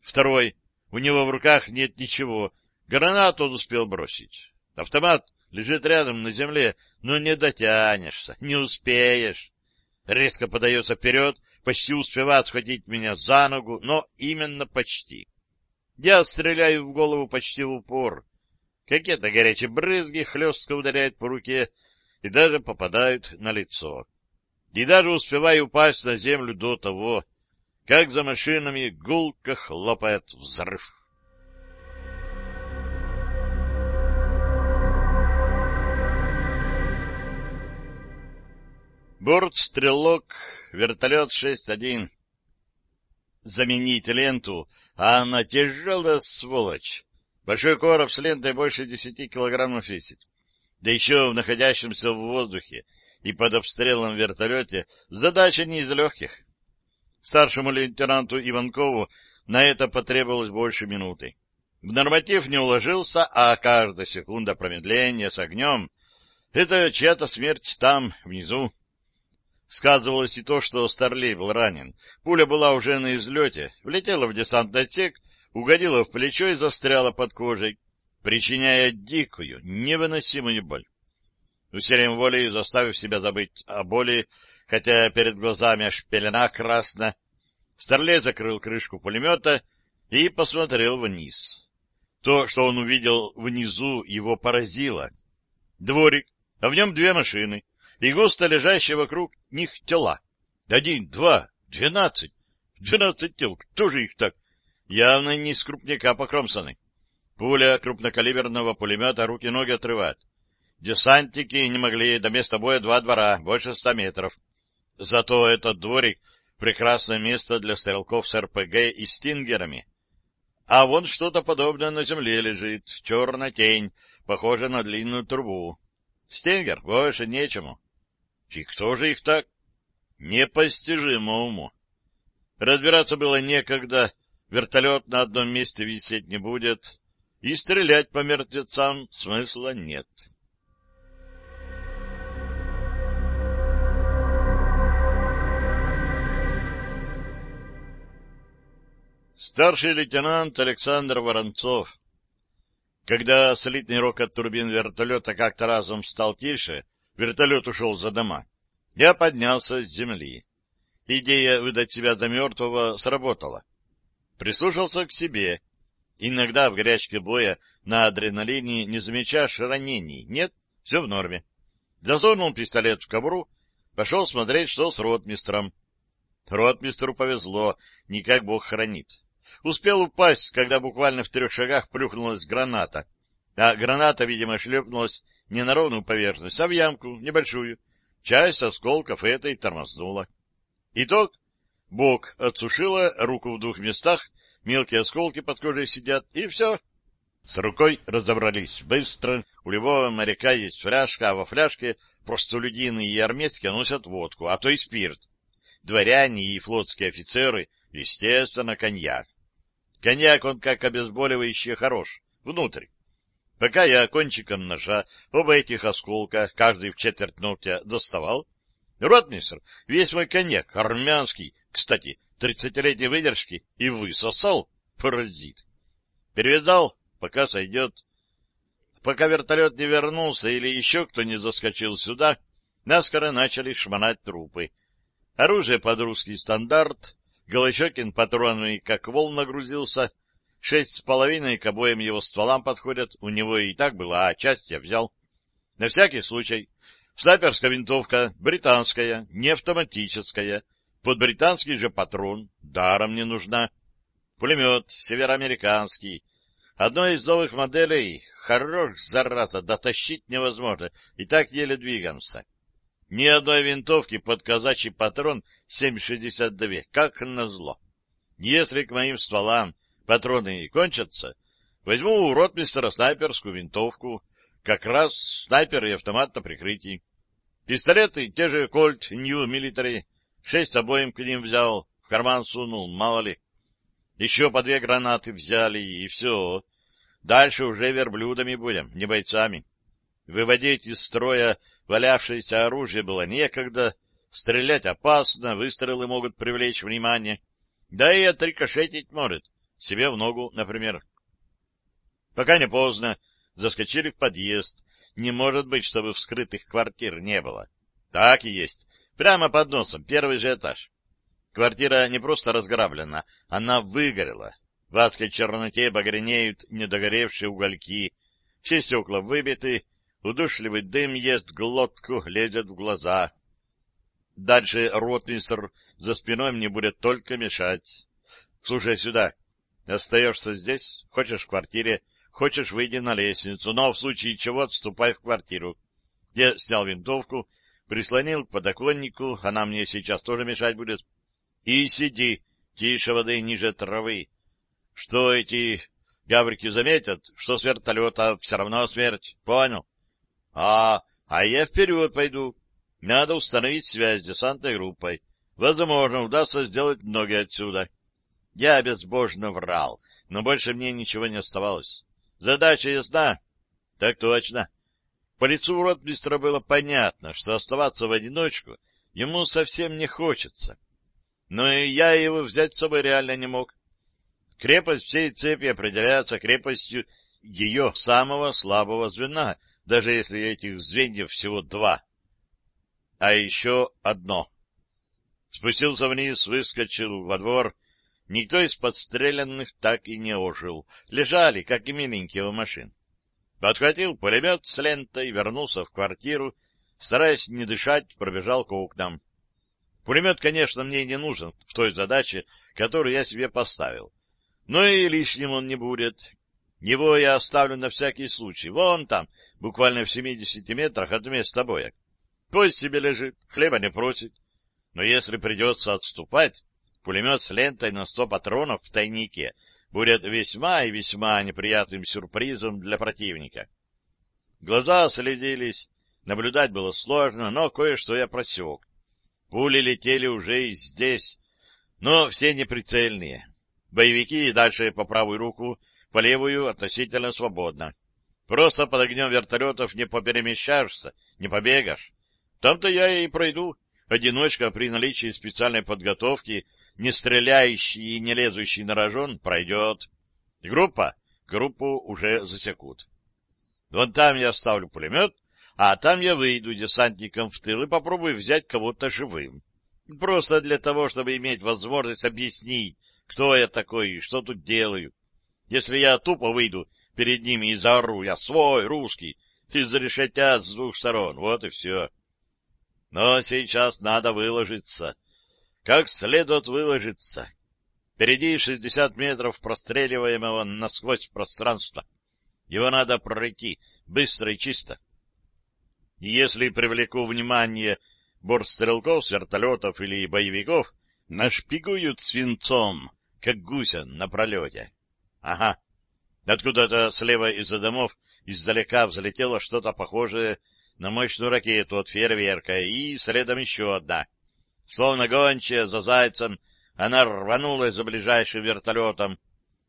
Второй. У него в руках нет ничего. Гранату он успел бросить. Автомат лежит рядом на земле, но не дотянешься, не успеешь. Резко подается вперед, почти успевает схватить меня за ногу, но именно почти. Я стреляю в голову почти в упор. Какие-то горячие брызги хлестко ударяют по руке и даже попадают на лицо. И даже успеваю упасть на землю до того, как за машинами гулко хлопает взрыв. Борт-стрелок, вертолет 6-1 заменить ленту, а она тяжелая сволочь. Большой короб с лентой больше десяти килограммов весит. Да еще в находящемся в воздухе и под обстрелом вертолете задача не из легких. Старшему лейтенанту Иванкову на это потребовалось больше минуты. В норматив не уложился, а каждая секунда промедления с огнем Это чья-то смерть там, внизу. Сказывалось и то, что Старлей был ранен. Пуля была уже на излете, влетела в десантный отсек, угодила в плечо и застряла под кожей, причиняя дикую, невыносимую боль. Усилием воли, заставив себя забыть о боли, хотя перед глазами аж пелена красна, Старлей закрыл крышку пулемета и посмотрел вниз. То, что он увидел внизу, его поразило. Дворик, а в нем две машины, и густо лежащие вокруг них тела. Один, два, двенадцать. Двенадцать тел. Кто же их так? Явно не из крупняка покромсаны. Пуля крупнокалиберного пулемета руки-ноги отрывает. Десантники не могли до места боя два двора, больше ста метров. Зато этот дворик — прекрасное место для стрелков с РПГ и стингерами. А вон что-то подобное на земле лежит, черная тень, похожая на длинную трубу. Стингер больше нечему. И кто же их так? Непостижимо уму. Разбираться было некогда, вертолет на одном месте висеть не будет, и стрелять по мертвецам смысла нет. Старший лейтенант Александр Воронцов. Когда слитный рокот турбин вертолета как-то разом стал тише, вертолет ушел за дома. Я поднялся с земли. Идея выдать себя за мертвого сработала. Прислушался к себе. Иногда в горячке боя на адреналине не замечаешь ранений. Нет, все в норме. Засунул пистолет в кобуру, пошел смотреть, что с ротмистром. Ротмистру повезло, никак бог хранит. Успел упасть, когда буквально в трех шагах плюхнулась граната. А граната, видимо, шлепнулась не на ровную поверхность, а в ямку, небольшую. Часть осколков этой тормознула. Итог. Бок отсушила, руку в двух местах, мелкие осколки под кожей сидят, и все. С рукой разобрались быстро. У любого моряка есть фляжка, а во фляжке простолюдины и армейские носят водку, а то и спирт. Дворяне и флотские офицеры, естественно, коньяк. Коньяк, он как обезболивающий хорош, внутрь. Пока я кончиком ножа оба этих осколка, каждый в четверть ногтя, доставал, ротмистр весь мой коньяк, армянский, кстати, тридцатилетней выдержки, и высосал, паразит. Перевязал, пока сойдет. Пока вертолет не вернулся или еще кто не заскочил сюда, наскоро начали шмонать трупы. Оружие под русский стандарт, Голощекин патронами как вол нагрузился, шесть с половиной к обоим его стволам подходят, у него и так было, а часть я взял. На всякий случай. Снайперская винтовка, британская, не автоматическая, под британский же патрон, даром не нужна. Пулемет, североамериканский. Одной из новых моделей, хорош, зараза, дотащить невозможно, и так еле двигаемся. Ни одной винтовки под казачий патрон 7,62, как назло. Если к моим стволам патроны кончатся, возьму у ротмистера снайперскую винтовку, как раз снайпер и автомат на прикрытии. Пистолеты, те же Кольт, Нью, Милитари, шесть обоим к ним взял, в карман сунул, мало ли. Еще по две гранаты взяли, и все. Дальше уже верблюдами будем, не бойцами. Выводить из строя Валявшееся оружие было некогда, стрелять опасно, выстрелы могут привлечь внимание, да и отрикошетить может, себе в ногу, например. Пока не поздно, заскочили в подъезд. Не может быть, чтобы вскрытых квартир не было. Так и есть. Прямо под носом, первый же этаж. Квартира не просто разграблена, она выгорела. В адской черноте багренеют недогоревшие угольки. Все стекла выбиты, Удушливый дым ест глотку, лезет в глаза. Дальше ротмистр за спиной мне будет только мешать. Слушай сюда. Остаешься здесь, хочешь в квартире, хочешь выйди на лестницу, но в случае чего отступай в квартиру. Я снял винтовку, прислонил к подоконнику, она мне сейчас тоже мешать будет. И сиди, тише воды, ниже травы. Что эти гаврики заметят, что с вертолета все равно смерть, понял? А, а я вперед пойду. Надо установить связь с десантной группой. Возможно, удастся сделать ноги отсюда. Я безбожно врал, но больше мне ничего не оставалось. Задача ясна? Так точно. По лицу ротмистра было понятно, что оставаться в одиночку ему совсем не хочется. Но и я его взять с собой реально не мог. Крепость всей цепи определяется крепостью ее самого слабого звена, даже если этих звеньев всего два. А еще одно. Спустился вниз, выскочил во двор. Никто из подстреленных так и не ожил. Лежали, как и миленькие у машин. Подхватил пулемет с лентой, вернулся в квартиру, стараясь не дышать, пробежал к окнам. Пулемет, конечно, мне не нужен в той задаче, которую я себе поставил. Но и лишним он не будет. Его я оставлю на всякий случай. Вон там, буквально в семидесяти метрах от места боя. Пусть себе лежит, хлеба не просит. Но если придется отступать, пулемет с лентой на сто патронов в тайнике будет весьма и весьма неприятным сюрпризом для противника. Глаза следились, наблюдать было сложно, но кое-что я просек. Пули летели уже и здесь, но все неприцельные. Боевики дальше по правую руку, по левую относительно свободно. Просто под огнем вертолетов не поперемещаешься, не побегаешь. Там-то я и пройду. Одиночка при наличии специальной подготовки, не стреляющий и не лезущий на рожон, пройдет. Группа? Группу уже засекут. Вон там я оставлю пулемет, а там я выйду десантником в тыл и попробую взять кого-то живым. Просто для того, чтобы иметь возможность объяснить, кто я такой и что тут делаю. Если я тупо выйду перед ними и заору, я свой, русский, и зарешетят с двух сторон, вот и все. Но сейчас надо выложиться. Как следует выложиться. Впереди шестьдесят метров простреливаемого насквозь пространства. Его надо пройти быстро и чисто. Если привлеку внимание бортстрелков с вертолетов или боевиков, нашпигуют свинцом, как гуся на пролете. Ага. Откуда-то слева из-за домов издалека взлетело что-то похожее на мощную ракету от фейерверка, и следом еще одна. Словно гончая за зайцем, она рванулась за ближайшим вертолетом,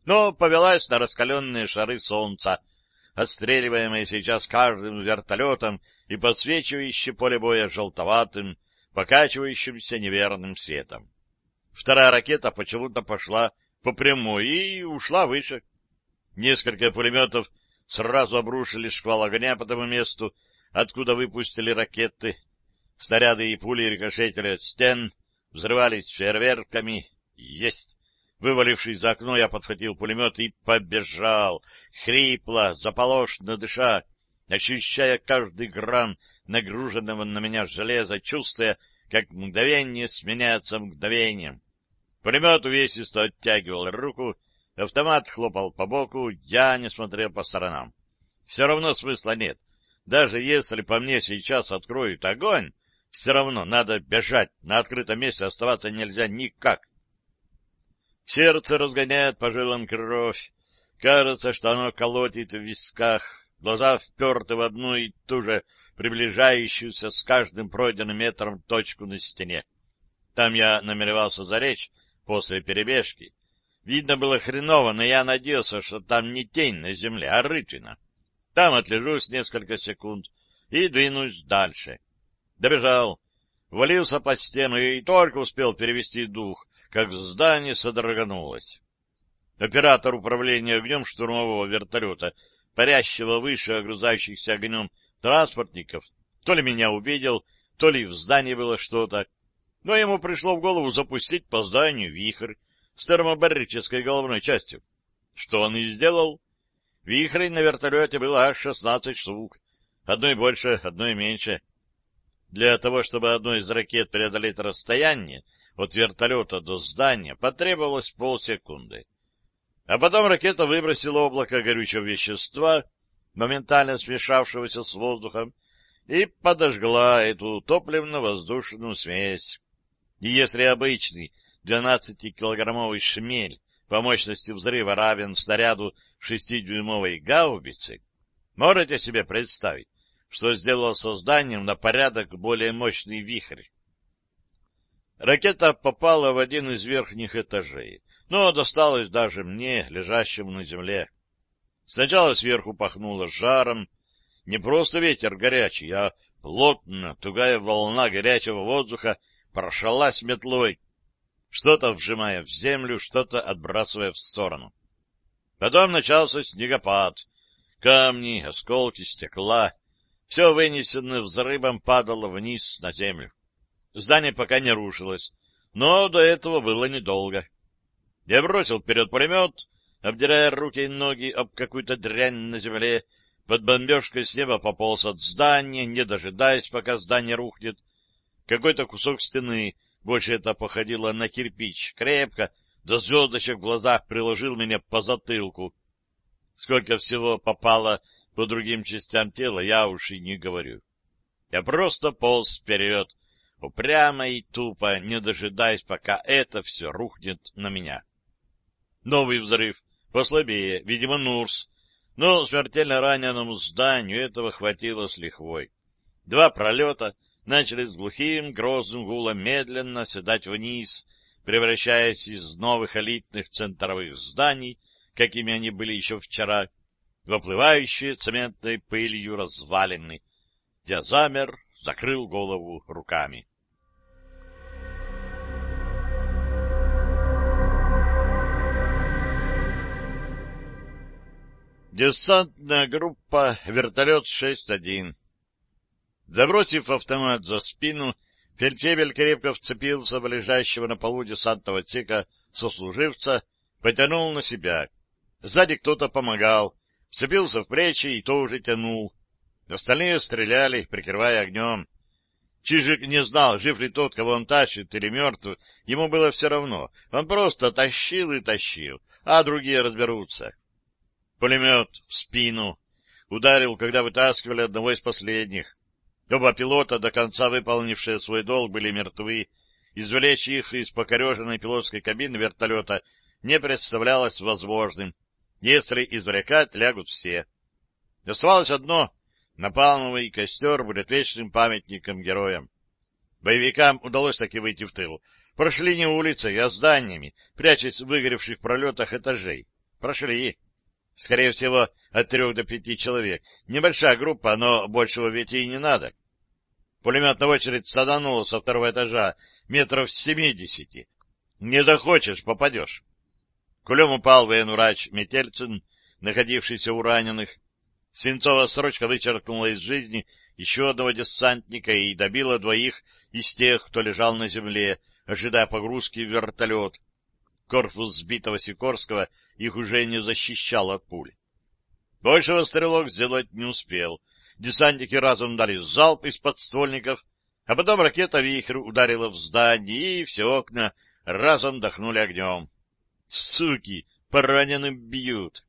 но повелась на раскаленные шары солнца, отстреливаемые сейчас каждым вертолетом и подсвечивающие поле боя желтоватым, покачивающимся неверным светом. Вторая ракета почему-то пошла по прямой и ушла выше. Несколько пулеметов сразу обрушили шквал огня по тому месту, откуда выпустили ракеты. Снаряды и пули рикошетили от стен, взрывались фейерверками. Есть! Вывалившись за окно, я подхватил пулемет и побежал, хрипло, заполошно дыша, ощущая каждый грамм нагруженного на меня железа, чувствуя, как мгновение сменяется мгновением. Пулемет увесисто оттягивал руку, автомат хлопал по боку, я не смотрел по сторонам. Все равно смысла нет. Даже если по мне сейчас откроют огонь, все равно надо бежать, на открытом месте оставаться нельзя никак. Сердце разгоняет по жилам кровь. Кажется, что оно колотит в висках. Глаза вперты в одну и ту же приближающуюся с каждым пройденным метром точку на стене. Там я намеревался заречь, после перебежки. Видно было хреново, но я надеялся, что там не тень на земле, а рытвина. Там отлежусь несколько секунд и двинусь дальше. Добежал, валился по стену и только успел перевести дух, как здание содроганулось. Оператор управления огнем штурмового вертолета, парящего выше огрузающихся огнем транспортников, то ли меня увидел, то ли в здании было что-то, но ему пришло в голову запустить по зданию вихрь с термобарической головной частью. Что он и сделал. Вихрей на вертолете было аж шестнадцать штук. Одной больше, одной меньше. Для того, чтобы одной из ракет преодолеть расстояние от вертолета до здания, потребовалось полсекунды. А потом ракета выбросила облако горючего вещества, моментально смешавшегося с воздухом, и подожгла эту топливно-воздушную смесь. И если обычный 12-килограммовый шмель по мощности взрыва равен снаряду 6-дюймовой гаубицы, можете себе представить, что сделал созданием на порядок более мощный вихрь. Ракета попала в один из верхних этажей, но досталась даже мне, лежащему на земле. Сначала сверху пахнуло жаром, Не просто ветер горячий, а плотно, тугая волна горячего воздуха прошалась метлой, что-то вжимая в землю, что-то отбрасывая в сторону. Потом начался снегопад. Камни, осколки стекла, все вынесенное взрывом падало вниз на землю. Здание пока не рушилось, но до этого было недолго. Я бросил вперед пулемет, обдирая руки и ноги об какую-то дрянь на земле, под бомбежкой с неба пополз от здания, не дожидаясь, пока здание рухнет. Какой-то кусок стены, больше это походило на кирпич, крепко, до звездочек в глазах приложил меня по затылку. Сколько всего попало по другим частям тела, я уж и не говорю. Я просто полз вперед, упрямо и тупо, не дожидаясь, пока это все рухнет на меня. Новый взрыв, послабее, видимо, Нурс, но смертельно раненому зданию этого хватило с лихвой. Два пролета начали с глухим, грозным гулом медленно седать вниз, превращаясь из новых элитных центровых зданий, какими они были еще вчера, в оплывающие цементной пылью развалины. Я замер, закрыл голову руками. Десантная группа «Вертолет 6-1». Забросив автомат за спину, фельдфебель крепко вцепился в лежащего на полу десантного отсека сослуживца, потянул на себя. Сзади кто-то помогал, вцепился в плечи и тоже тянул. Остальные стреляли, прикрывая огнем. Чижик не знал, жив ли тот, кого он тащит, или мертв. Ему было все равно. Он просто тащил и тащил, а другие разберутся. Пулемет в спину. Ударил, когда вытаскивали одного из последних. Оба пилота, до конца выполнившие свой долг, были мертвы. Извлечь их из покореженной пилотской кабины вертолета не представлялось возможным. Если извлекать, лягут все. Оставалось одно — напалмовый костер будет вечным памятником героям. Боевикам удалось таки выйти в тыл. Прошли не улицей, а зданиями, прячась в выгоревших пролетах этажей. Прошли. Скорее всего, от трех до пяти человек. Небольшая группа, но большего ведь и не надо. Пулеметная очередь саданула со второго этажа метров семидесяти. Не захочешь — попадешь. Кулем упал военврач Метельцин, находившийся у раненых. Свинцова срочка вычеркнула из жизни еще одного десантника и добила двоих из тех, кто лежал на земле, ожидая погрузки в вертолет. Корпус сбитого Сикорского их уже не защищал от пуль. Большего стрелок сделать не успел. Десантники разом дали залп из подствольников, а потом ракета «Вихрь» ударила в здание, и все окна разом дохнули огнем. Суки, пораненным бьют.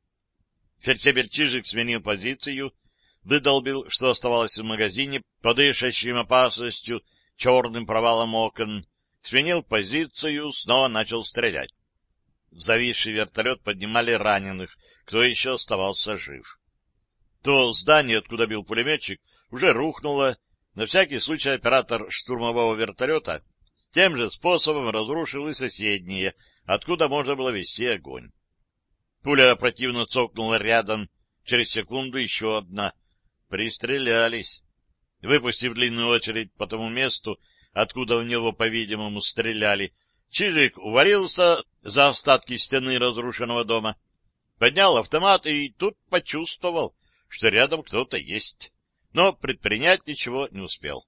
Фельдфебель Чижик сменил позицию, выдолбил, что оставалось в магазине, подышащим опасностью, черным провалом окон, сменил позицию, снова начал стрелять. В зависший вертолет поднимали раненых, кто еще оставался жив. То здание, откуда бил пулеметчик, уже рухнуло. На всякий случай оператор штурмового вертолета тем же способом разрушил и соседние, откуда можно было вести огонь. Пуля противно цокнула рядом, через секунду еще одна. Пристрелялись. Выпустив длинную очередь по тому месту, откуда в него, по-видимому, стреляли, Чижик увалился за остатки стены разрушенного дома, поднял автомат и тут почувствовал, что рядом кто-то есть, но предпринять ничего не успел.